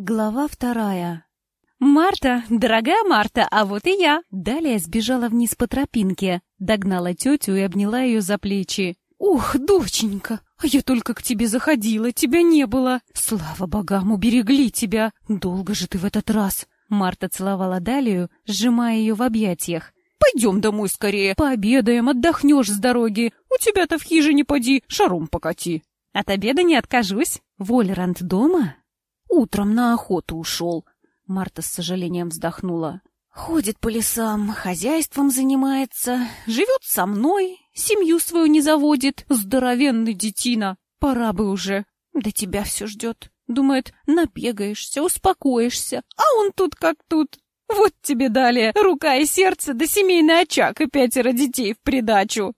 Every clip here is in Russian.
Глава вторая. «Марта, дорогая Марта, а вот и я!» Далее сбежала вниз по тропинке, догнала тетю и обняла ее за плечи. «Ух, доченька, а я только к тебе заходила, тебя не было! Слава богам, уберегли тебя! Долго же ты в этот раз!» Марта целовала Далию, сжимая ее в объятиях. «Пойдем домой скорее, пообедаем, отдохнешь с дороги. У тебя-то в хижине поди, шаром покати». «От обеда не откажусь. Волерант дома?» Утром на охоту ушел. Марта с сожалением вздохнула. Ходит по лесам, хозяйством занимается, живет со мной, семью свою не заводит. Здоровенный детина. Пора бы уже. Да тебя все ждет. Думает, набегаешься, успокоишься. А он тут как тут. Вот тебе далее рука и сердце, да семейный очаг и пятеро детей в придачу.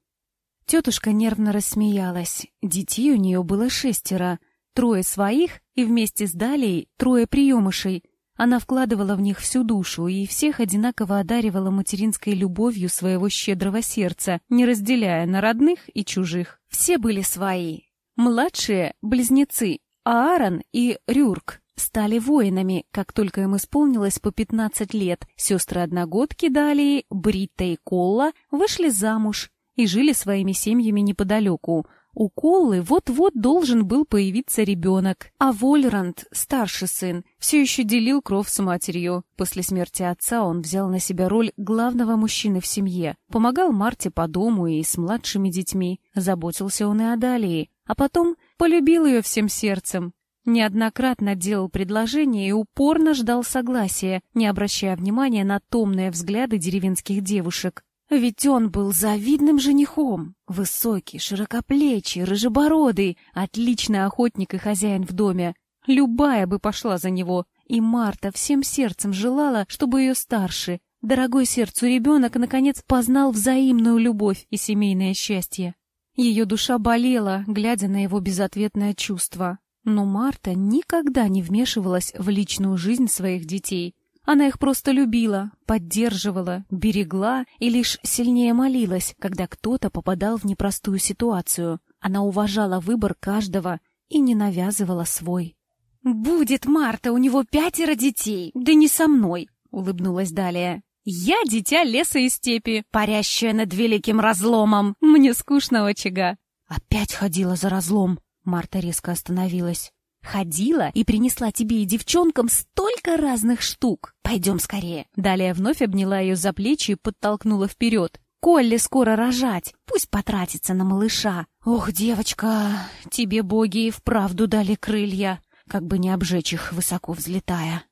Тетушка нервно рассмеялась. Детей у нее было шестеро. Трое своих и вместе с Далей трое приемышей. Она вкладывала в них всю душу и всех одинаково одаривала материнской любовью своего щедрого сердца, не разделяя на родных и чужих. Все были свои. Младшие — близнецы, Аарон и Рюрк стали воинами, как только им исполнилось по 15 лет. Сестры-одногодки Далии, Бритта и Колла, вышли замуж и жили своими семьями неподалеку — у Коллы вот-вот должен был появиться ребенок, а Вольранд, старший сын, все еще делил кров с матерью. После смерти отца он взял на себя роль главного мужчины в семье, помогал Марте по дому и с младшими детьми, заботился он и о Далии, а потом полюбил ее всем сердцем. Неоднократно делал предложения и упорно ждал согласия, не обращая внимания на томные взгляды деревенских девушек. Ведь он был завидным женихом. Высокий, широкоплечий, рыжебородый, отличный охотник и хозяин в доме. Любая бы пошла за него. И Марта всем сердцем желала, чтобы ее старший, дорогой сердцу ребенок, наконец познал взаимную любовь и семейное счастье. Ее душа болела, глядя на его безответное чувство. Но Марта никогда не вмешивалась в личную жизнь своих детей. Она их просто любила, поддерживала, берегла и лишь сильнее молилась, когда кто-то попадал в непростую ситуацию. Она уважала выбор каждого и не навязывала свой. «Будет, Марта, у него пятеро детей, да не со мной», — улыбнулась Далия. «Я дитя леса и степи, парящая над великим разломом. Мне скучно очага». «Опять ходила за разлом», — Марта резко остановилась. Ходила и принесла тебе и девчонкам столько разных штук. Пойдем скорее. Далее вновь обняла ее за плечи и подтолкнула вперед. Колли скоро рожать, пусть потратится на малыша. Ох, девочка, тебе боги и вправду дали крылья, как бы не обжечь их, высоко взлетая.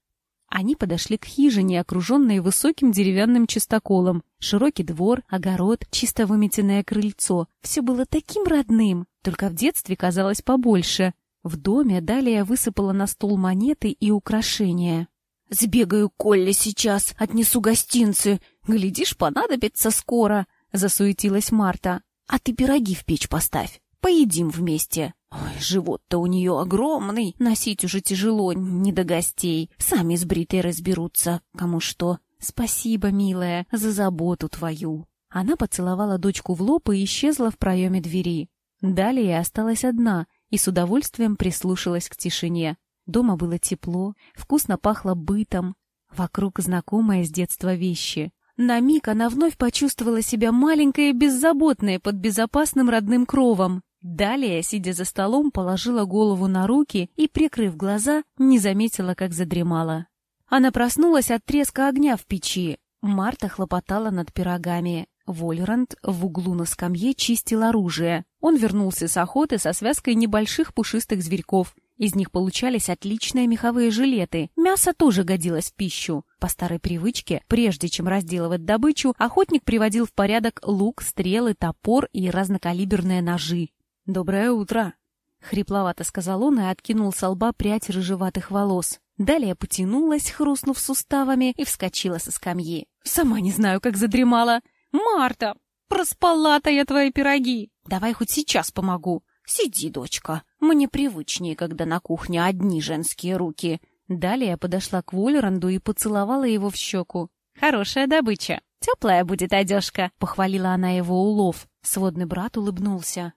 Они подошли к хижине, окруженной высоким деревянным чистоколом. Широкий двор, огород, чисто выметенное крыльцо. Все было таким родным, только в детстве казалось побольше. В доме Далия высыпала на стол монеты и украшения. «Сбегаю Колле сейчас, отнесу гостинцы. Глядишь, понадобится скоро», — засуетилась Марта. «А ты пироги в печь поставь, поедим вместе». Ой, живот-то у нее огромный, носить уже тяжело, не до гостей. Сами с Бритой разберутся, кому что. Спасибо, милая, за заботу твою. Она поцеловала дочку в лоб и исчезла в проеме двери. Далее осталась одна — и с удовольствием прислушалась к тишине. Дома было тепло, вкусно пахло бытом, вокруг знакомые с детства вещи. На миг она вновь почувствовала себя маленькой и беззаботной под безопасным родным кровом. Далее, сидя за столом, положила голову на руки и, прикрыв глаза, не заметила, как задремала. Она проснулась от треска огня в печи. Марта хлопотала над пирогами. Вольранд в углу на скамье чистил оружие. Он вернулся с охоты со связкой небольших пушистых зверьков. Из них получались отличные меховые жилеты. Мясо тоже годилось в пищу. По старой привычке, прежде чем разделывать добычу, охотник приводил в порядок лук, стрелы, топор и разнокалиберные ножи. «Доброе утро!» — хрипловато сказал он и откинул со лба прядь рыжеватых волос. Далее потянулась, хрустнув суставами, и вскочила со скамьи. «Сама не знаю, как задремала!» «Марта, проспала-то я твои пироги. Давай хоть сейчас помогу. Сиди, дочка. Мне привычнее, когда на кухне одни женские руки». Далее подошла к Вольранду и поцеловала его в щеку. «Хорошая добыча. Теплая будет одежка», — похвалила она его улов. Сводный брат улыбнулся.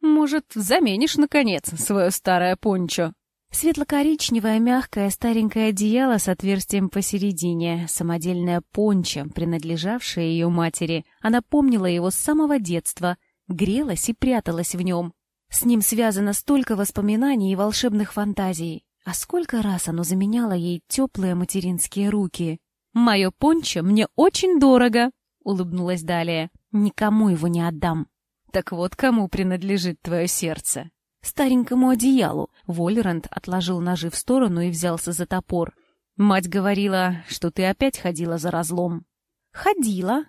«Может, заменишь, наконец, свое старое пончо?» Светло-коричневое, мягкое, старенькое одеяло с отверстием посередине, самодельная понча, принадлежавшая ее матери. Она помнила его с самого детства, грелась и пряталась в нем. С ним связано столько воспоминаний и волшебных фантазий. А сколько раз оно заменяло ей теплые материнские руки. «Мое пончо мне очень дорого», — улыбнулась Далия. «Никому его не отдам». «Так вот кому принадлежит твое сердце?» «Старенькому одеялу». Воллеранд отложил ножи в сторону и взялся за топор. «Мать говорила, что ты опять ходила за разлом». «Ходила».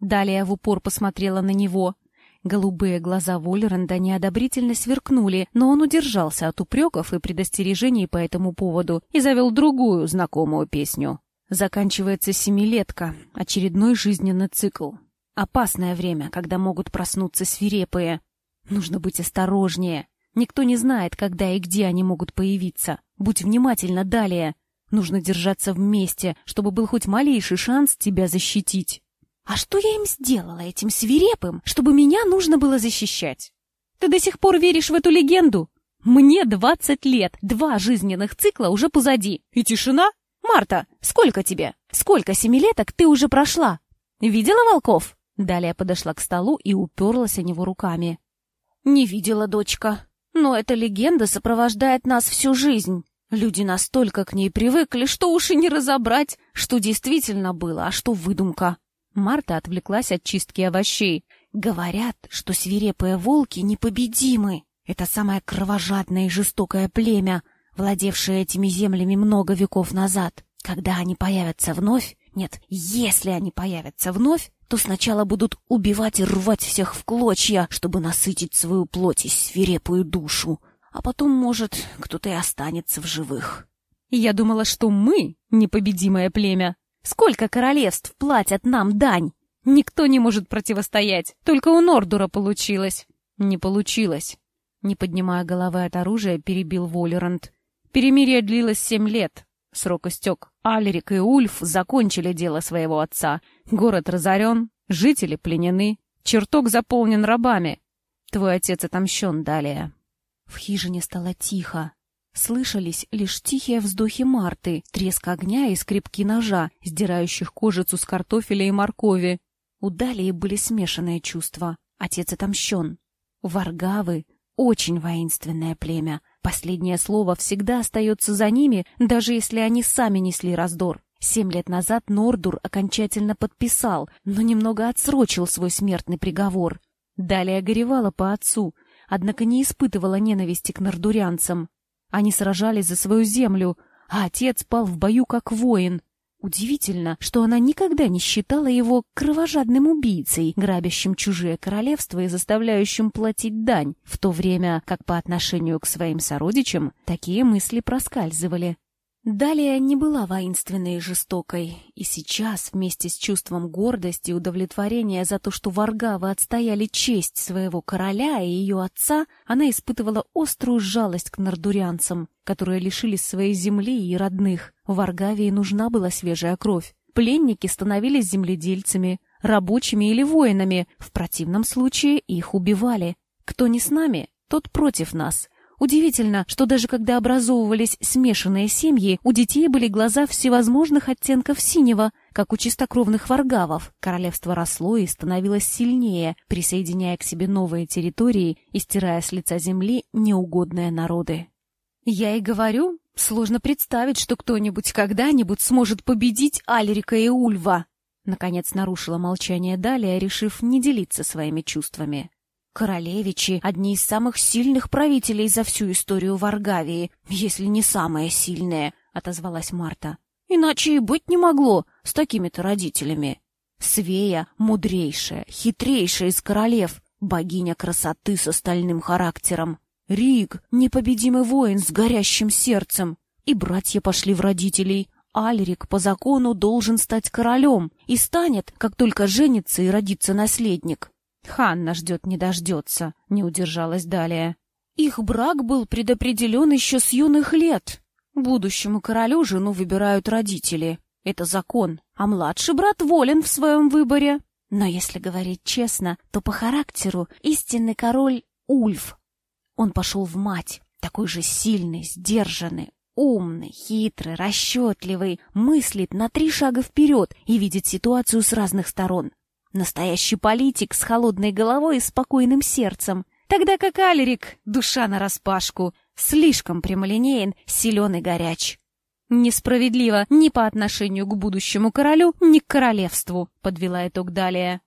Далее в упор посмотрела на него. Голубые глаза Воллеранда неодобрительно сверкнули, но он удержался от упреков и предостережений по этому поводу и завел другую знакомую песню. Заканчивается семилетка, очередной жизненный цикл. Опасное время, когда могут проснуться свирепые. Нужно быть осторожнее. Никто не знает, когда и где они могут появиться. Будь внимательна далее. Нужно держаться вместе, чтобы был хоть малейший шанс тебя защитить. А что я им сделала, этим свирепым, чтобы меня нужно было защищать? Ты до сих пор веришь в эту легенду? Мне двадцать лет, два жизненных цикла уже позади. И тишина? Марта, сколько тебе? Сколько семилеток ты уже прошла? Видела волков? Далее подошла к столу и уперлась о него руками. Не видела, дочка. Но эта легенда сопровождает нас всю жизнь. Люди настолько к ней привыкли, что уж и не разобрать, что действительно было, а что выдумка. Марта отвлеклась от чистки овощей. Говорят, что свирепые волки непобедимы. Это самое кровожадное и жестокое племя, владевшее этими землями много веков назад. Когда они появятся вновь, нет, если они появятся вновь, то сначала будут убивать и рвать всех в клочья, чтобы насытить свою плоть и свирепую душу. А потом, может, кто-то и останется в живых. Я думала, что мы — непобедимое племя, Сколько королевств платят нам дань? Никто не может противостоять. Только у Нордура получилось. Не получилось. Не поднимая головы от оружия, перебил Волерант. Перемирие длилось семь лет. Срок истек. Альрик и Ульф закончили дело своего отца. Город разорен, жители пленены, чертог заполнен рабами. Твой отец отомщен далее. В хижине стало тихо. Слышались лишь тихие вздохи Марты, треск огня и скрипки ножа, сдирающих кожицу с картофеля и моркови. У Далии были смешанные чувства. Отец отомщен. Варгавы — очень воинственное племя. Последнее слово всегда остается за ними, даже если они сами несли раздор. Семь лет назад Нордур окончательно подписал, но немного отсрочил свой смертный приговор. Далее горевала по отцу, однако не испытывала ненависти к нордурянцам. Они сражались за свою землю, а отец пал в бою как воин. Удивительно, что она никогда не считала его кровожадным убийцей, грабящим чужие королевства и заставляющим платить дань, в то время как по отношению к своим сородичам такие мысли проскальзывали. Далее не была воинственной и жестокой, и сейчас, вместе с чувством гордости и удовлетворения за то, что Варгавы отстояли честь своего короля и ее отца, она испытывала острую жалость к нордурянцам, которые лишились своей земли и родных. Варгавии нужна была свежая кровь. Пленники становились земледельцами, рабочими или воинами, в противном случае их убивали. Кто не с нами, тот против нас — Удивительно, что даже когда образовывались смешанные семьи, у детей были глаза всевозможных оттенков синего, как у чистокровных варгавов. Королевство росло и становилось сильнее, присоединяя к себе новые территории и стирая с лица земли неугодные народы. Я и говорю, сложно представить, что кто-нибудь когда-нибудь сможет победить Альрика и Ульва. Наконец нарушила молчание Далия, решив не делиться своими чувствами. Королевичи — одни из самых сильных правителей за всю историю Варгавии, если не самые сильные, — отозвалась Марта. Иначе и быть не могло с такими-то родителями. Свея — мудрейшая, хитрейшая из королев, богиня красоты с остальным характером. Риг — непобедимый воин с горящим сердцем. И братья пошли в родителей. Альрик по закону должен стать королем и станет, как только женится и родится наследник. Ханна ждет не дождется, не удержалась далее. Их брак был предопределен еще с юных лет. Будущему королю жену выбирают родители. Это закон, а младший брат волен в своем выборе. Но если говорить честно, то по характеру истинный король — Ульф. Он пошел в мать, Такой же сильный, сдержанный, умный, хитрый, расчетливый, мыслит на три шага вперед и видит ситуацию с разных сторон. Настоящий политик с холодной головой и спокойным сердцем. Тогда как Алерик, душа нараспашку, слишком прямолинеен, силен и горяч. Несправедливо ни по отношению к будущему королю, ни к королевству, подвела итог далее.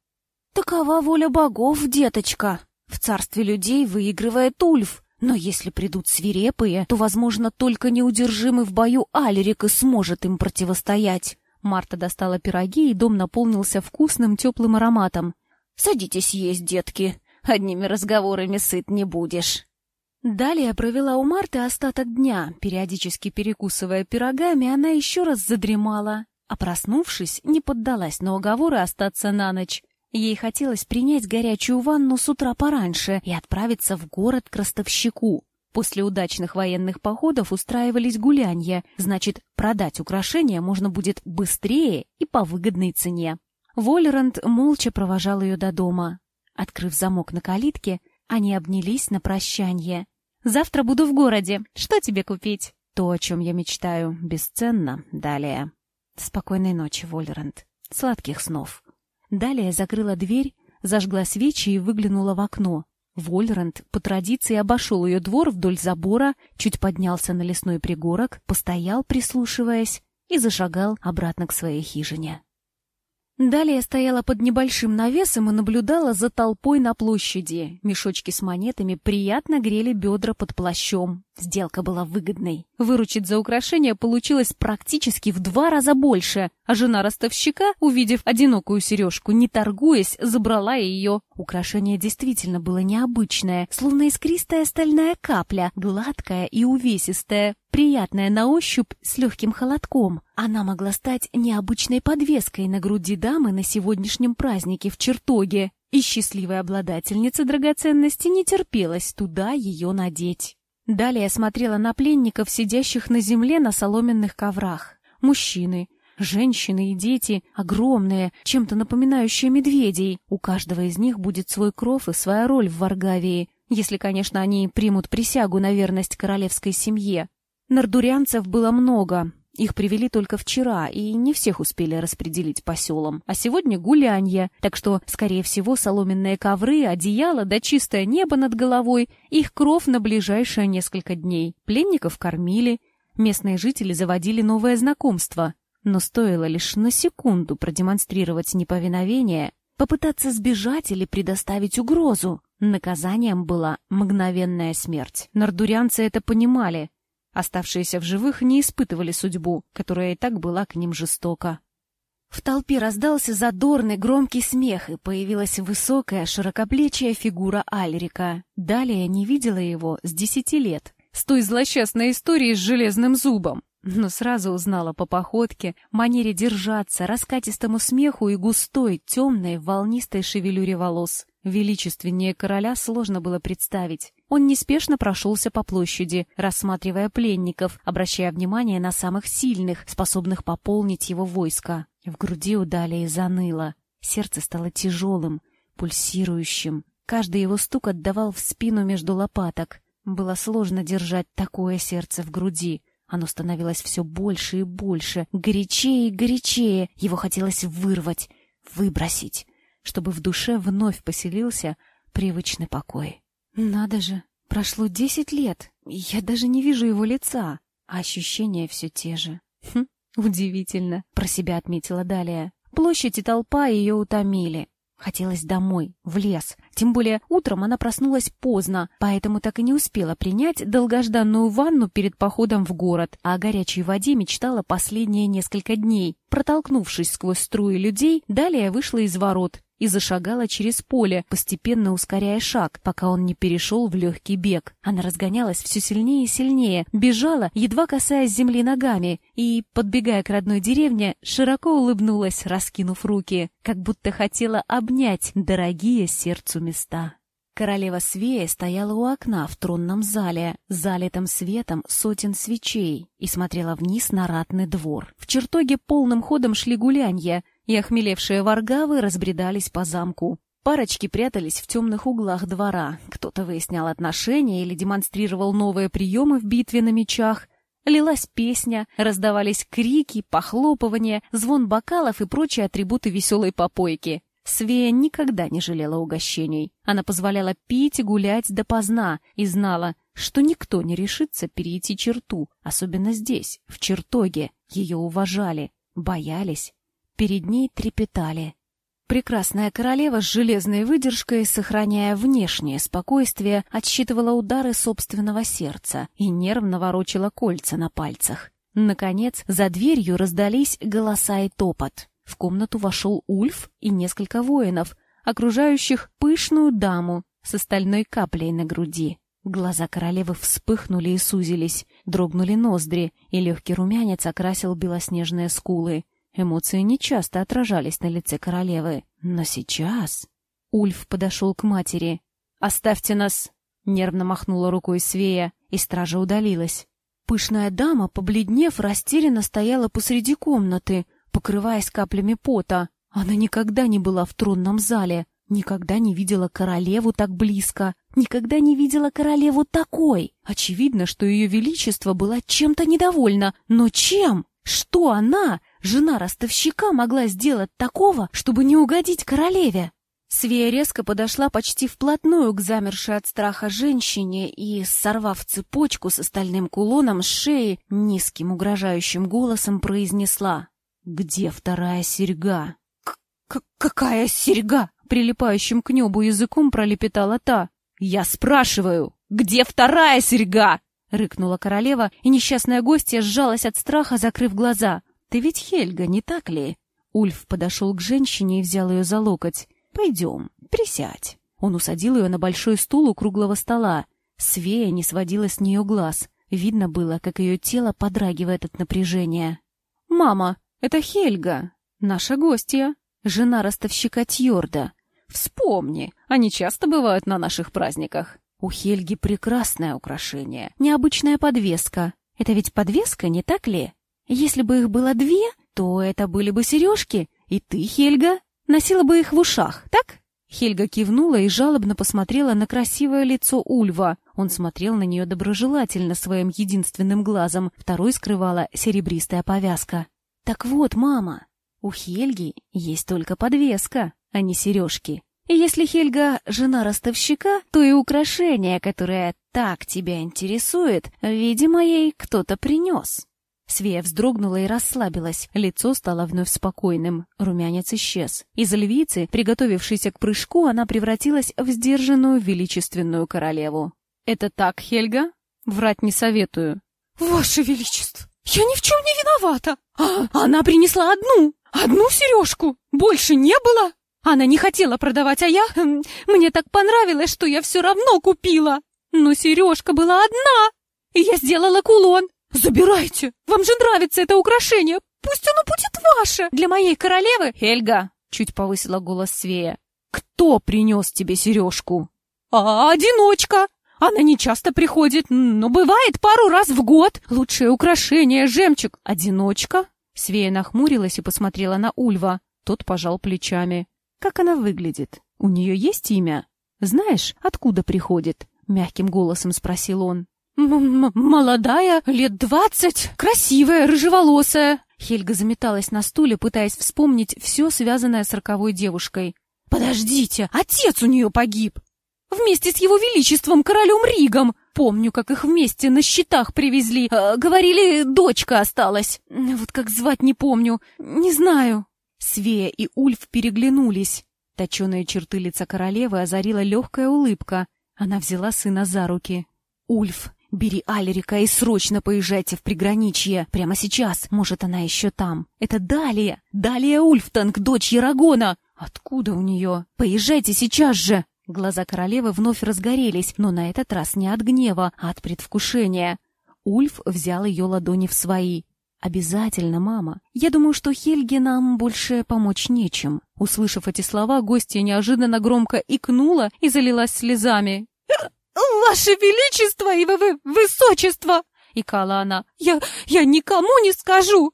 Такова воля богов, деточка. В царстве людей выигрывает Ульф. Но если придут свирепые, то, возможно, только неудержимый в бою Алерик и сможет им противостоять. Марта достала пироги, и дом наполнился вкусным теплым ароматом. «Садитесь есть, детки. Одними разговорами сыт не будешь». Далее провела у Марты остаток дня. Периодически перекусывая пирогами, она еще раз задремала, а проснувшись, не поддалась на уговоры остаться на ночь. Ей хотелось принять горячую ванну с утра пораньше и отправиться в город к ростовщику. После удачных военных походов устраивались гулянья, значит, продать украшения можно будет быстрее и по выгодной цене. Воллеранд молча провожал ее до дома. Открыв замок на калитке, они обнялись на прощание. Завтра буду в городе. Что тебе купить? То, о чем я мечтаю, бесценно. Далее. Спокойной ночи, Вольранд. Сладких снов. Далее закрыла дверь, зажгла свечи и выглянула в окно. Вольранд по традиции обошел ее двор вдоль забора, чуть поднялся на лесной пригорок, постоял, прислушиваясь, и зашагал обратно к своей хижине. Далее стояла под небольшим навесом и наблюдала за толпой на площади. Мешочки с монетами приятно грели бедра под плащом. Сделка была выгодной. Выручить за украшение получилось практически в два раза больше, а жена ростовщика, увидев одинокую сережку, не торгуясь, забрала ее. Украшение действительно было необычное, словно искристая стальная капля, гладкая и увесистая, приятная на ощупь с легким холодком. Она могла стать необычной подвеской на груди дамы на сегодняшнем празднике в чертоге, и счастливой обладательнице драгоценности не терпелось туда ее надеть. Далее смотрела на пленников, сидящих на земле на соломенных коврах. Мужчины, женщины и дети, огромные, чем-то напоминающие медведей. У каждого из них будет свой кров и своя роль в Варгавии, если, конечно, они примут присягу на верность королевской семье. Нардурянцев было много, их привели только вчера, и не всех успели распределить по селам. А сегодня гулянье, так что, скорее всего, соломенные ковры, одеяло да чистое небо над головой — их кров на ближайшие несколько дней. Пленников кормили, местные жители заводили новое знакомство. Но стоило лишь на секунду продемонстрировать неповиновение, попытаться сбежать или предоставить угрозу. Наказанием была мгновенная смерть. Нардурянцы это понимали — Оставшиеся в живых не испытывали судьбу, которая и так была к ним жестока. В толпе раздался задорный громкий смех, и появилась высокая, широкоплечья фигура Альрика. Далее не видела его с десяти лет, с той злосчастной историей с железным зубом. Но сразу узнала по походке, манере держаться, раскатистому смеху и густой, темной, волнистой шевелюре волос. Величественнее короля сложно было представить. Он неспешно прошелся по площади, рассматривая пленников, обращая внимание на самых сильных, способных пополнить его войско. В груди у Далии заныло. Сердце стало тяжелым, пульсирующим. Каждый его стук отдавал в спину между лопаток. Было сложно держать такое сердце в груди. Оно становилось все больше и больше, горячее и горячее. Его хотелось вырвать, выбросить чтобы в душе вновь поселился привычный покой. Надо же, прошло десять лет, я даже не вижу его лица, а ощущения все те же. Хм, удивительно, про себя отметила Далия. Площадь и толпа ее утомили. Хотелось домой, в лес. Тем более утром она проснулась поздно, поэтому так и не успела принять долгожданную ванну перед походом в город, а о горячей воде мечтала последние несколько дней. Протолкнувшись сквозь струи людей, далее вышла из ворот и зашагала через поле, постепенно ускоряя шаг, пока он не перешел в легкий бег. Она разгонялась все сильнее и сильнее, бежала, едва касаясь земли ногами, и, подбегая к родной деревне, широко улыбнулась, раскинув руки, как будто хотела обнять дорогие сердцу места. Королева Свея стояла у окна в тронном зале, залитом светом сотен свечей, и смотрела вниз на ратный двор. В чертоге полным ходом шли гулянья, и охмелевшие варгавы разбредались по замку. Парочки прятались в темных углах двора. Кто-то выяснял отношения или демонстрировал новые приемы в битве на мечах. Лилась песня, раздавались крики, похлопывания, звон бокалов и прочие атрибуты веселой попойки. Свея никогда не жалела угощений. Она позволяла пить и гулять допоздна и знала, что никто не решится перейти черту, особенно здесь, в чертоге. Ее уважали, боялись, перед ней трепетали. Прекрасная королева с железной выдержкой, сохраняя внешнее спокойствие, отсчитывала удары собственного сердца и нервно ворочала кольца на пальцах. Наконец, за дверью раздались голоса и топот. В комнату вошел Ульф и несколько воинов, окружающих пышную даму с остальной каплей на груди. Глаза королевы вспыхнули и сузились, дрогнули ноздри, и легкий румянец окрасил белоснежные скулы. Эмоции нечасто отражались на лице королевы. Но сейчас... Ульф подошел к матери. «Оставьте нас!» — нервно махнула рукой Свея, и стража удалилась. Пышная дама, побледнев, растерянно стояла посреди комнаты, покрываясь каплями пота. Она никогда не была в тронном зале, никогда не видела королеву так близко, никогда не видела королеву такой. Очевидно, что ее величество была чем-то недовольна, но чем? Что она, жена ростовщика, могла сделать такого, чтобы не угодить королеве? Свея резко подошла почти вплотную к замершей от страха женщине и, сорвав цепочку с остальным кулоном с шеи, низким угрожающим голосом произнесла «Где вторая серьга?» К «Какая серьга?» — прилипающим к небу языком пролепетала та. «Я спрашиваю, где вторая серьга?» — рыкнула королева, и несчастная гостья сжалась от страха, закрыв глаза. «Ты ведь Хельга, не так ли?» Ульф подошел к женщине и взял ее за локоть. «Пойдем, присядь». Он усадил ее на большой стул у круглого стола. Свея не сводила с нее глаз. Видно было, как ее тело подрагивает от напряжения. «Мама, это Хельга, наша гостья, жена ростовщика Тьорда. Вспомни, они часто бывают на наших праздниках». У Хельги прекрасное украшение, необычная подвеска. Это ведь подвеска, не так ли? Если бы их было две, то это были бы сережки, и ты, Хельга, носила бы их в ушах, так? Хельга кивнула и жалобно посмотрела на красивое лицо Ульва. Он смотрел на нее доброжелательно своим единственным глазом, второй скрывала серебристая повязка. «Так вот, мама, у Хельги есть только подвеска, а не сережки. И если Хельга — жена ростовщика, то и украшение, которое так тебя интересует, видимо, ей кто-то принес. Свея вздрогнула и расслабилась, лицо стало вновь спокойным, румянец исчез. Из львицы, приготовившейся к прыжку, она превратилась в сдержанную величественную королеву. «Это так, Хельга? Врать не советую». «Ваше Величество, я ни в чем не виновата! А, она принесла одну, одну сережку, больше не было!» Она не хотела продавать, а я... Хм, мне так понравилось, что я все равно купила. Но сережка была одна, и я сделала кулон. Забирайте, вам же нравится это украшение, пусть оно будет ваше. Для моей королевы... Хельга, чуть повысила голос Свея. Кто принес тебе сережку? А, одиночка. Она не часто приходит, но бывает пару раз в год. Лучшее украшение, жемчуг. Одиночка? Свея нахмурилась и посмотрела на Ульва. Тот пожал плечами. Как она выглядит? У нее есть имя? Знаешь, откуда приходит? Мягким голосом спросил он. М -м «Молодая, лет двадцать, красивая, рыжеволосая». Хельга заметалась на стуле, пытаясь вспомнить все, связанное с роковой девушкой. «Подождите, отец у нее погиб! Вместе с его величеством, королем Ригом! Помню, как их вместе на щитах привезли. Э, говорили, дочка осталась. Вот как звать не помню. Не знаю». Свея и Ульф переглянулись. Точеные черты лица королевы озарила легкая улыбка. Она взяла сына за руки. «Ульф, бери Алерика и срочно поезжайте в приграничье. Прямо сейчас, может, она еще там. Это Далия, Далия Ульфтанг, дочь Ярагона. Откуда у нее? Поезжайте сейчас же!» Глаза королевы вновь разгорелись, но на этот раз не от гнева, а от предвкушения. Ульф взял ее ладони в свои. «Обязательно, мама. Я думаю, что Хельге нам больше помочь нечем». Услышав эти слова, гостья неожиданно громко икнула и залилась слезами. «Ваше Величество и вы, вы Высочество!» — икала она. «Я, я никому не скажу!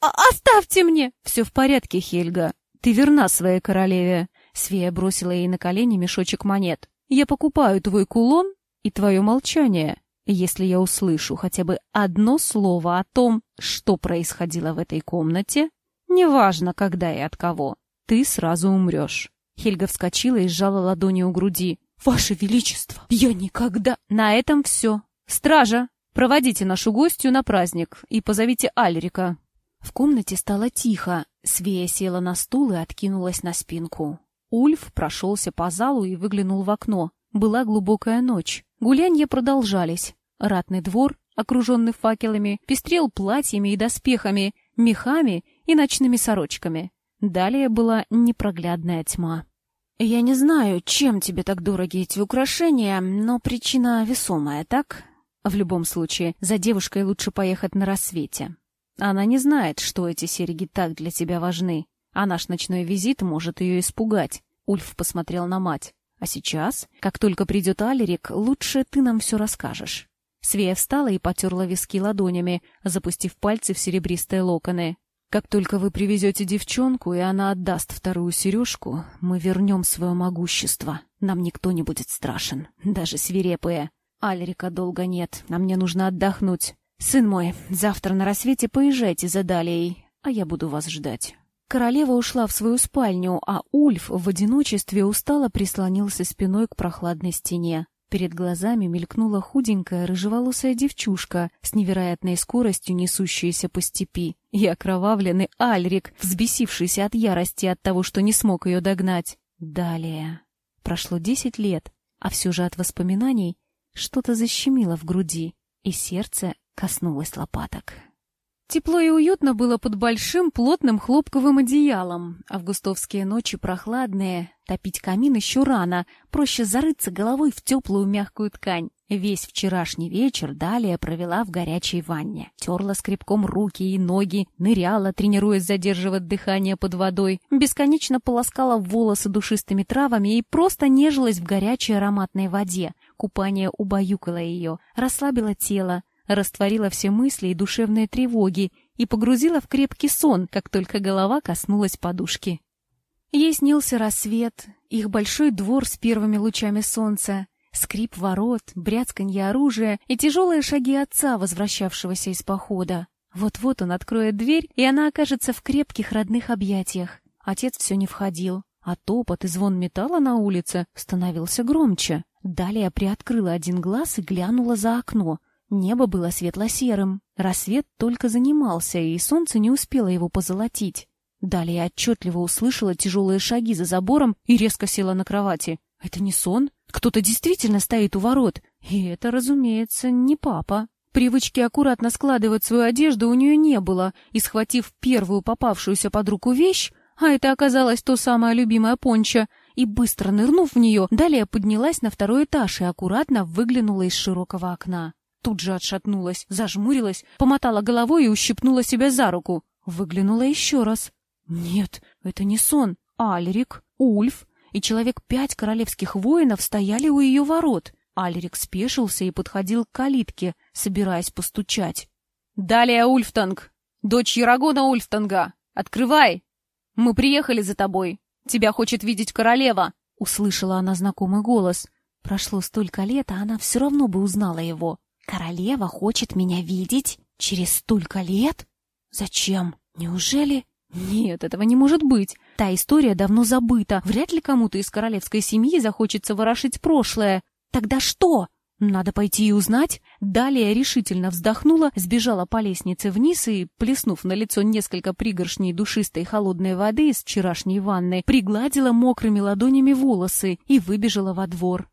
Оставьте мне!» «Все в порядке, Хельга. Ты верна своей королеве». Свея бросила ей на колени мешочек монет. «Я покупаю твой кулон и твое молчание, если я услышу хотя бы одно слово о том, что происходило в этой комнате, неважно, когда и от кого, ты сразу умрешь». Хельга вскочила и сжала ладони у груди. «Ваше Величество, я никогда...» «На этом все. Стража, проводите нашу гостью на праздник и позовите Альрика». В комнате стало тихо. Свея села на стул и откинулась на спинку. Ульф прошелся по залу и выглянул в окно. Была глубокая ночь. Гулянья продолжались. Ратный двор, окруженный факелами, пестрел платьями и доспехами, мехами и ночными сорочками. Далее была непроглядная тьма. «Я не знаю, чем тебе так дороги эти украшения, но причина весомая, так? В любом случае, за девушкой лучше поехать на рассвете. Она не знает, что эти серьги так для тебя важны, а наш ночной визит может ее испугать». Ульф посмотрел на мать. «А сейчас, как только придет Алерик, лучше ты нам все расскажешь». Свея встала и потерла виски ладонями, запустив пальцы в серебристые локоны. Как только вы привезете девчонку, и она отдаст вторую сережку, мы вернем свое могущество. Нам никто не будет страшен, даже свирепые. Альрика долго нет, а мне нужно отдохнуть. Сын мой, завтра на рассвете поезжайте за Далией, а я буду вас ждать. Королева ушла в свою спальню, а Ульф в одиночестве устало прислонился спиной к прохладной стене. Перед глазами мелькнула худенькая рыжеволосая девчушка с невероятной скоростью несущаяся по степи, и окровавленный Альрик, взбесившийся от ярости от того, что не смог ее догнать. Далее. Прошло десять лет, а все же от воспоминаний что-то защемило в груди, и сердце коснулось лопаток. Тепло и уютно было под большим плотным хлопковым одеялом. Августовские ночи прохладные, топить камин еще рано, проще зарыться головой в теплую мягкую ткань. Весь вчерашний вечер Далее провела в горячей ванне. Терла скребком руки и ноги, ныряла, тренируясь задерживать дыхание под водой, бесконечно полоскала волосы душистыми травами и просто нежилась в горячей ароматной воде. Купание убаюкало ее, расслабило тело, растворила все мысли и душевные тревоги и погрузила в крепкий сон, как только голова коснулась подушки. Ей снился рассвет, их большой двор с первыми лучами солнца, скрип ворот, бряцканье оружия и тяжелые шаги отца, возвращавшегося из похода. Вот-вот он откроет дверь, и она окажется в крепких родных объятиях. Отец все не входил, а топот и звон металла на улице становился громче. Далее приоткрыла один глаз и глянула за окно. Небо было светло-серым, рассвет только занимался, и солнце не успело его позолотить. Далее отчетливо услышала тяжелые шаги за забором и резко села на кровати. Это не сон? Кто-то действительно стоит у ворот. И это, разумеется, не папа. Привычки аккуратно складывать свою одежду у нее не было, и, схватив первую попавшуюся под руку вещь, а это оказалось то самое любимое пончо, и, быстро нырнув в нее, далее поднялась на второй этаж и аккуратно выглянула из широкого окна тут же отшатнулась, зажмурилась, помотала головой и ущипнула себя за руку. Выглянула еще раз. Нет, это не сон. Альрик, Ульф и человек пять королевских воинов стояли у ее ворот. Альрик спешился и подходил к калитке, собираясь постучать. «Далее Ульфтанг! Дочь Ярагона Ульфтанга! Открывай! Мы приехали за тобой! Тебя хочет видеть королева!» Услышала она знакомый голос. Прошло столько лет, а она все равно бы узнала его. Королева хочет меня видеть через столько лет? Зачем? Неужели? Нет, этого не может быть. Та история давно забыта. Вряд ли кому-то из королевской семьи захочется ворошить прошлое. Тогда что? Надо пойти и узнать. Далее решительно вздохнула, сбежала по лестнице вниз и, плеснув на лицо несколько пригоршней душистой холодной воды из вчерашней ванны, пригладила мокрыми ладонями волосы и выбежала во двор.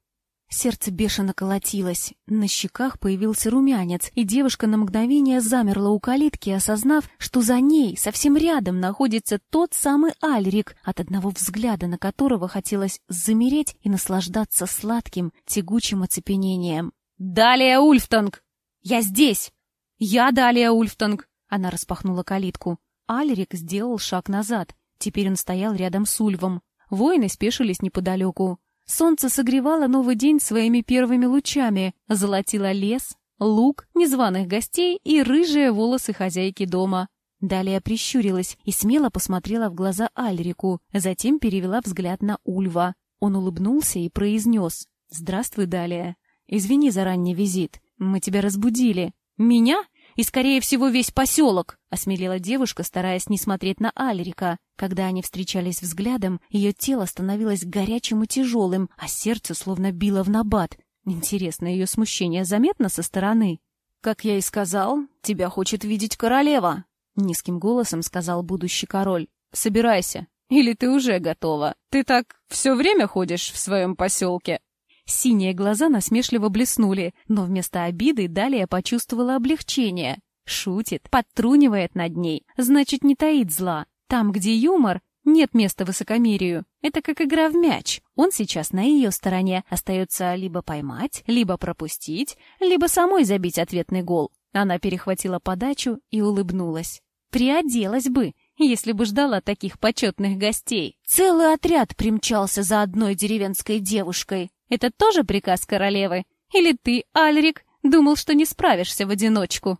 Сердце бешено колотилось, на щеках появился румянец, и девушка на мгновение замерла у калитки, осознав, что за ней, совсем рядом, находится тот самый Альрик, от одного взгляда на которого хотелось замереть и наслаждаться сладким, тягучим оцепенением. «Далее, Ульфтанг! Я здесь! Я Далее, Ульфтанг!» Она распахнула калитку. Альрик сделал шаг назад. Теперь он стоял рядом с Ульвом. Воины спешились неподалеку. Солнце согревало новый день своими первыми лучами, золотило лес, луг, незваных гостей и рыжие волосы хозяйки дома. Далее прищурилась и смело посмотрела в глаза Альрику, затем перевела взгляд на Ульва. Он улыбнулся и произнес «Здравствуй, Далия. Извини за ранний визит. Мы тебя разбудили». «Меня? И, скорее всего, весь поселок!» — осмелела девушка, стараясь не смотреть на Альрика. Когда они встречались взглядом, ее тело становилось горячим и тяжелым, а сердце словно било в набат. Интересно, ее смущение заметно со стороны? «Как я и сказал, тебя хочет видеть королева!» — низким голосом сказал будущий король. «Собирайся. Или ты уже готова? Ты так все время ходишь в своем поселке?» Синие глаза насмешливо блеснули, но вместо обиды далее почувствовала облегчение. Шутит, подтрунивает над ней, значит, не таит зла. Там, где юмор, нет места высокомерию. Это как игра в мяч. Он сейчас на ее стороне. Остается либо поймать, либо пропустить, либо самой забить ответный гол. Она перехватила подачу и улыбнулась. Приоделась бы, если бы ждала таких почетных гостей. Целый отряд примчался за одной деревенской девушкой. Это тоже приказ королевы? Или ты, Альрик, думал, что не справишься в одиночку?»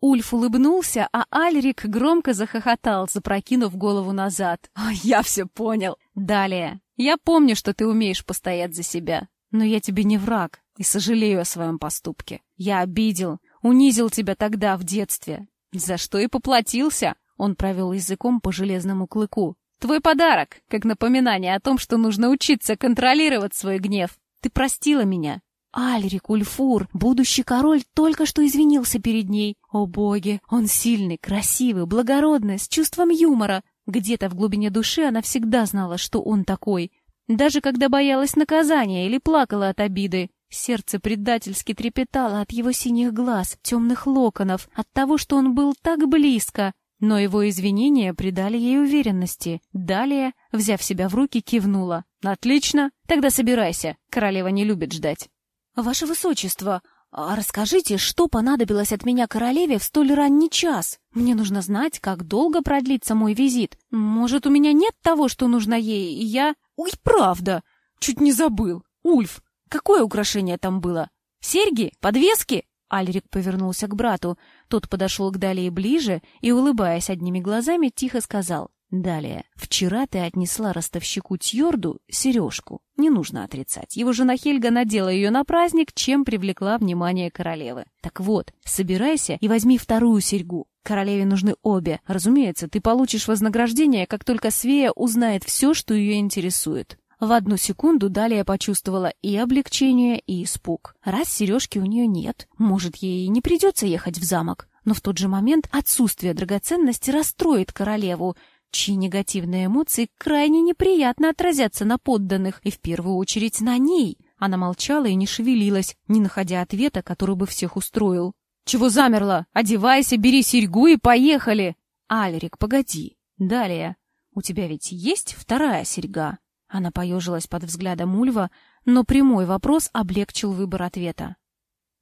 Ульф улыбнулся, а Альрик громко захохотал, запрокинув голову назад. «Я все понял. Далее. Я помню, что ты умеешь постоять за себя. Но я тебе не враг и сожалею о своем поступке. Я обидел, унизил тебя тогда, в детстве. За что и поплатился?» Он провел языком по железному клыку. «Твой подарок, как напоминание о том, что нужно учиться контролировать свой гнев. Ты простила меня?» Альрик Ульфур, будущий король, только что извинился перед ней. О боги, он сильный, красивый, благородный, с чувством юмора. Где-то в глубине души она всегда знала, что он такой. Даже когда боялась наказания или плакала от обиды. Сердце предательски трепетало от его синих глаз, темных локонов, от того, что он был так близко. Но его извинения придали ей уверенности. Далее, взяв себя в руки, кивнула. «Отлично! Тогда собирайся. Королева не любит ждать». «Ваше Высочество, а расскажите, что понадобилось от меня королеве в столь ранний час? Мне нужно знать, как долго продлится мой визит. Может, у меня нет того, что нужно ей, и я...» «Ой, правда! Чуть не забыл. Ульф, какое украшение там было? Серьги? Подвески?» Альрик повернулся к брату. Тот подошел к Далее ближе и, улыбаясь одними глазами, тихо сказал. «Далее, вчера ты отнесла ростовщику Тьорду сережку. Не нужно отрицать. Его жена Хельга надела ее на праздник, чем привлекла внимание королевы. Так вот, собирайся и возьми вторую серьгу. Королеве нужны обе. Разумеется, ты получишь вознаграждение, как только Свея узнает все, что ее интересует. В одну секунду Далия почувствовала и облегчение, и испуг. Раз сережки у нее нет, может, ей не придется ехать в замок. Но в тот же момент отсутствие драгоценности расстроит королеву, чьи негативные эмоции крайне неприятно отразятся на подданных, и в первую очередь на ней. Она молчала и не шевелилась, не находя ответа, который бы всех устроил. «Чего замерла? Одевайся, бери серьгу и поехали!» «Альрик, погоди. Далее. У тебя ведь есть вторая серьга?» Она поежилась под взглядом Ульва, но прямой вопрос облегчил выбор ответа.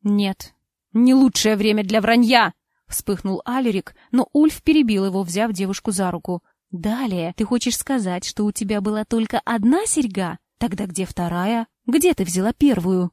«Нет, не лучшее время для вранья!» — вспыхнул Алерик, но Ульф перебил его, взяв девушку за руку. «Далее, ты хочешь сказать, что у тебя была только одна серьга? Тогда где вторая? Где ты взяла первую?»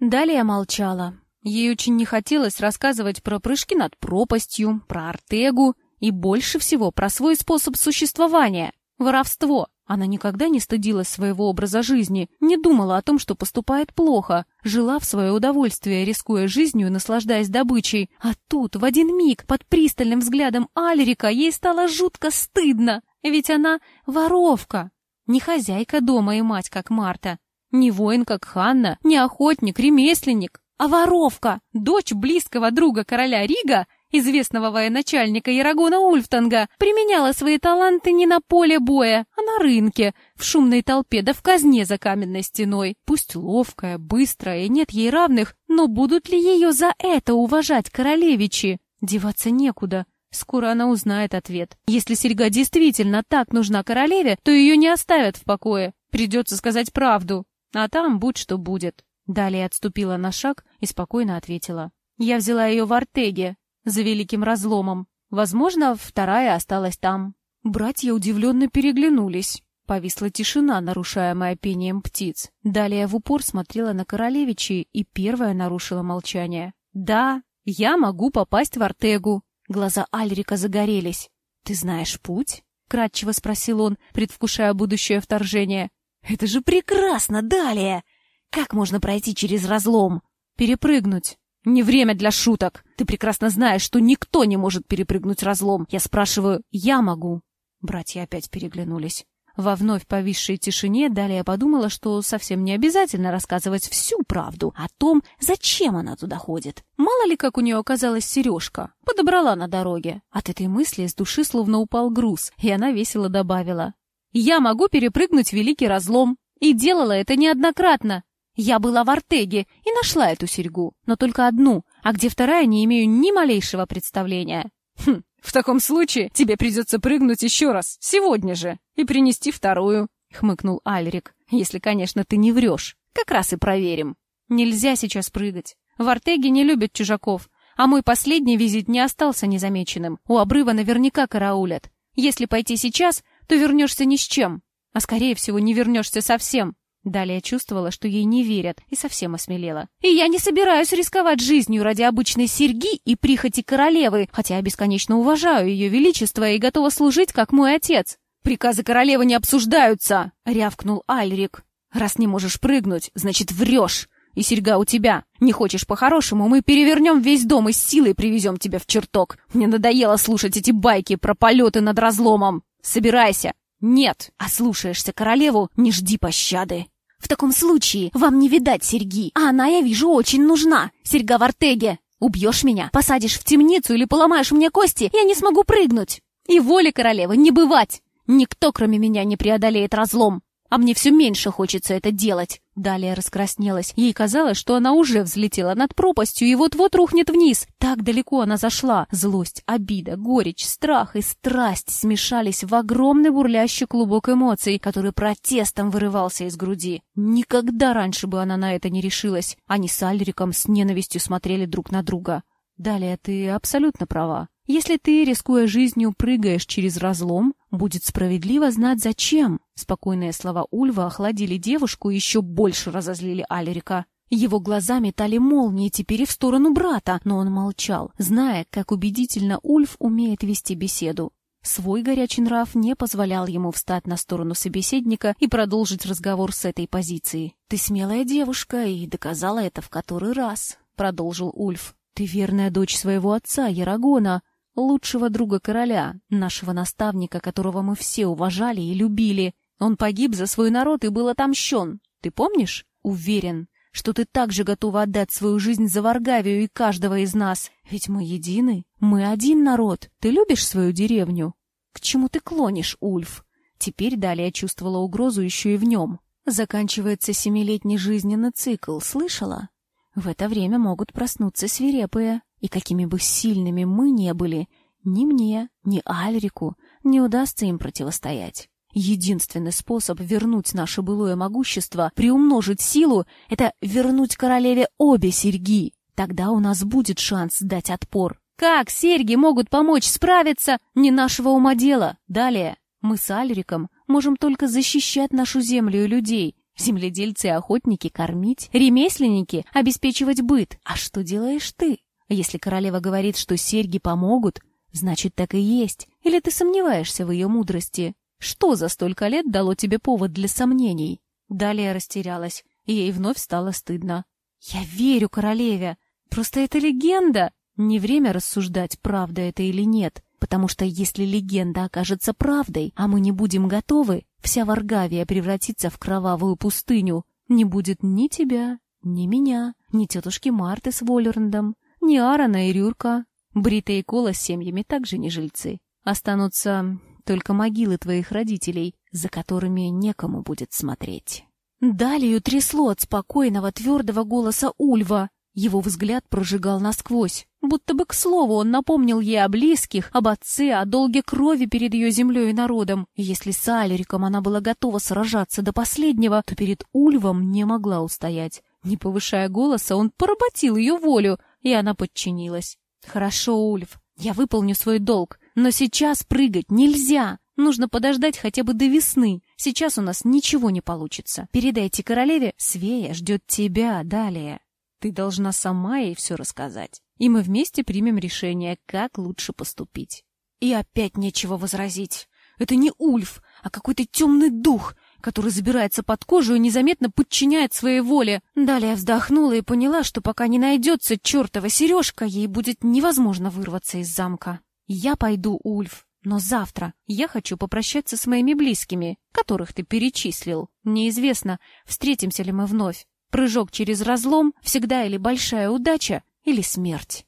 Далее молчала. Ей очень не хотелось рассказывать про прыжки над пропастью, про Артегу и больше всего про свой способ существования — воровство. Она никогда не стыдилась своего образа жизни, не думала о том, что поступает плохо, жила в свое удовольствие, рискуя жизнью и наслаждаясь добычей. А тут, в один миг, под пристальным взглядом Альрика, ей стало жутко стыдно, ведь она воровка. Не хозяйка дома и мать, как Марта, не воин, как Ханна, не охотник, ремесленник, а воровка, дочь близкого друга короля Рига известного военачальника Ярагона Ульфтанга, применяла свои таланты не на поле боя, а на рынке, в шумной толпе да в казне за каменной стеной. Пусть ловкая, быстрая нет ей равных, но будут ли ее за это уважать королевичи? Деваться некуда. Скоро она узнает ответ. Если серьга действительно так нужна королеве, то ее не оставят в покое. Придется сказать правду. А там будь что будет. Далее отступила на шаг и спокойно ответила. Я взяла ее в Артеге, за великим разломом. Возможно, вторая осталась там. Братья удивленно переглянулись. Повисла тишина, нарушаемая пением птиц. Далее в упор смотрела на королевичи и первая нарушила молчание. «Да, я могу попасть в Артегу». Глаза Альрика загорелись. «Ты знаешь путь?» — кратчево спросил он, предвкушая будущее вторжение. «Это же прекрасно, далее! Как можно пройти через разлом?» «Перепрыгнуть. Не время для шуток. Ты прекрасно знаешь, что никто не может перепрыгнуть разлом. Я спрашиваю, я могу». Братья опять переглянулись. Во вновь повисшей тишине далее подумала, что совсем не обязательно рассказывать всю правду о том, зачем она туда ходит. Мало ли, как у нее оказалась сережка. Подобрала на дороге. От этой мысли с души словно упал груз, и она весело добавила. «Я могу перепрыгнуть великий разлом. И делала это неоднократно. Я была в Артеге и нашла эту серьгу, но только одну, а где вторая, не имею ни малейшего представления. Хм, в таком случае тебе придется прыгнуть еще раз, сегодня же, и принести вторую, — хмыкнул Альрик. Если, конечно, ты не врешь. Как раз и проверим. Нельзя сейчас прыгать. В Артеге не любят чужаков, а мой последний визит не остался незамеченным. У обрыва наверняка караулят. Если пойти сейчас, то вернешься ни с чем, а скорее всего не вернешься совсем. Далее чувствовала, что ей не верят, и совсем осмелела. «И я не собираюсь рисковать жизнью ради обычной серьги и прихоти королевы, хотя я бесконечно уважаю ее величество и готова служить, как мой отец». «Приказы королевы не обсуждаются!» — рявкнул Альрик. «Раз не можешь прыгнуть, значит, врешь. И серьга у тебя. Не хочешь по-хорошему, мы перевернем весь дом и с силой привезем тебя в чертог. Мне надоело слушать эти байки про полеты над разломом. Собирайся. Нет, а слушаешься королеву, не жди пощады». В таком случае вам не видать серьги, а она, я вижу, очень нужна. Серьга в Артеге. Убьешь меня, посадишь в темницу или поломаешь мне кости, я не смогу прыгнуть. И воли королевы не бывать. Никто, кроме меня, не преодолеет разлом. А мне все меньше хочется это делать. Далее раскраснелась. Ей казалось, что она уже взлетела над пропастью и вот-вот рухнет вниз. Так далеко она зашла. Злость, обида, горечь, страх и страсть смешались в огромный бурлящий клубок эмоций, который протестом вырывался из груди. Никогда раньше бы она на это не решилась. Они с Альриком с ненавистью смотрели друг на друга. Далее ты абсолютно права. Если ты, рискуя жизнью, прыгаешь через разлом, будет справедливо знать зачем. Спокойные слова Ульва охладили девушку и еще больше разозлили Алерика. Его глаза метали молнии теперь и в сторону брата, но он молчал, зная, как убедительно Ульф умеет вести беседу. Свой горячий нрав не позволял ему встать на сторону собеседника и продолжить разговор с этой позиции. «Ты смелая девушка и доказала это в который раз», — продолжил Ульф. «Ты верная дочь своего отца, Ярагона лучшего друга короля, нашего наставника, которого мы все уважали и любили. Он погиб за свой народ и был отомщен. Ты помнишь? Уверен, что ты также готова отдать свою жизнь за Варгавию и каждого из нас. Ведь мы едины, мы один народ. Ты любишь свою деревню? К чему ты клонишь, Ульф? Теперь далее чувствовала угрозу еще и в нем. Заканчивается семилетний жизненный цикл, слышала? В это время могут проснуться свирепые. И какими бы сильными мы не были, ни мне, ни Альрику не удастся им противостоять. Единственный способ вернуть наше былое могущество, приумножить силу, это вернуть королеве обе серьги. Тогда у нас будет шанс дать отпор. Как серьги могут помочь справиться? Не нашего ума дело. Далее. Мы с Альриком можем только защищать нашу землю и людей. Земледельцы и охотники кормить, ремесленники обеспечивать быт. А что делаешь ты? Если королева говорит, что серьги помогут, значит, так и есть. Или ты сомневаешься в ее мудрости? Что за столько лет дало тебе повод для сомнений? Далее растерялась, и ей вновь стало стыдно. Я верю королеве. Просто это легенда. Не время рассуждать, правда это или нет. Потому что если легенда окажется правдой, а мы не будем готовы, вся Варгавия превратится в кровавую пустыню. Не будет ни тебя, ни меня, ни тетушки Марты с Воллерндом, ни Аарона и Рюрка. Брита и Кола с семьями также не жильцы. Останутся только могилы твоих родителей, за которыми некому будет смотреть. Далее трясло от спокойного, твердого голоса Ульва. Его взгляд прожигал насквозь. Будто бы к слову он напомнил ей о близких, об отце, о долге крови перед ее землей и народом. Если с Алериком она была готова сражаться до последнего, то перед Ульвом не могла устоять. Не повышая голоса, он поработил ее волю, и она подчинилась. «Хорошо, Ульф, я выполню свой долг, но сейчас прыгать нельзя. Нужно подождать хотя бы до весны. Сейчас у нас ничего не получится. Передайте королеве, Свея ждет тебя далее. Ты должна сама ей все рассказать, и мы вместе примем решение, как лучше поступить». И опять нечего возразить. Это не Ульф, а какой-то темный дух, который забирается под кожу и незаметно подчиняет своей воле. Далее вздохнула и поняла, что пока не найдется чертова сережка, ей будет невозможно вырваться из замка. Я пойду, Ульф, но завтра я хочу попрощаться с моими близкими, которых ты перечислил. Неизвестно, встретимся ли мы вновь. Прыжок через разлом всегда или большая удача, или смерть.